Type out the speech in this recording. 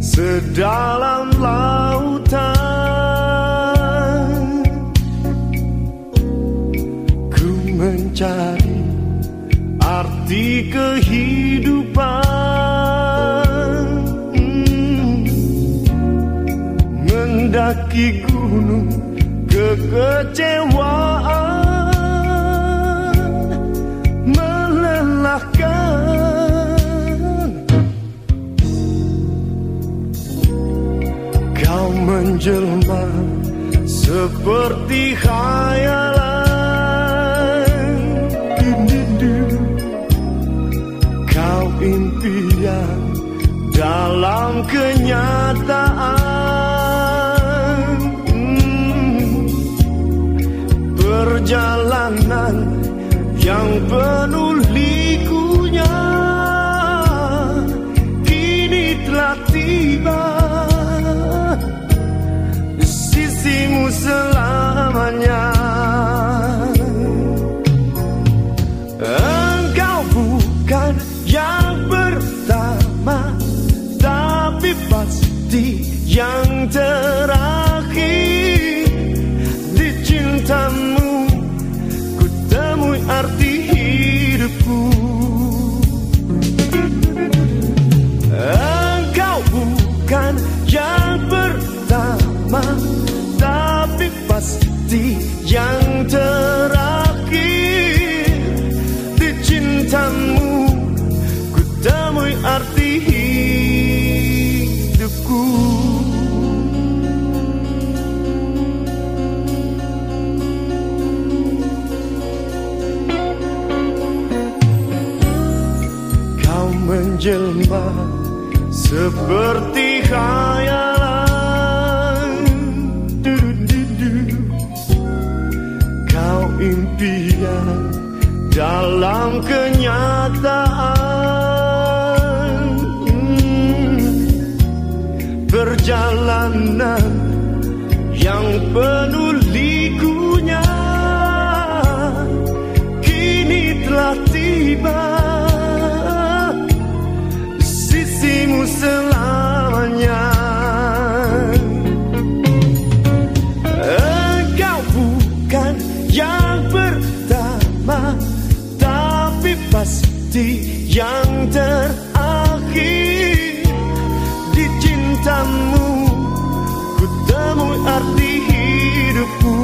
sedalam lautan Ku mencari arti kehidupan. Mendaki gunung kekecewaan seperti khayalan. Kau impian dalam kenyataan Hmm. Perjalanan yang penuh yang pertama Tapi pasti yang terakhir. Di cintamu Ku temui arti hidupku. Kau menjelma seperti khayalan. Kau impian dalam kenyataan. Perjalanan yang penuh likunya Kini telah tiba sisimu selamanya pasti yang terakhir. Di cintamu Ku temui arti hidupku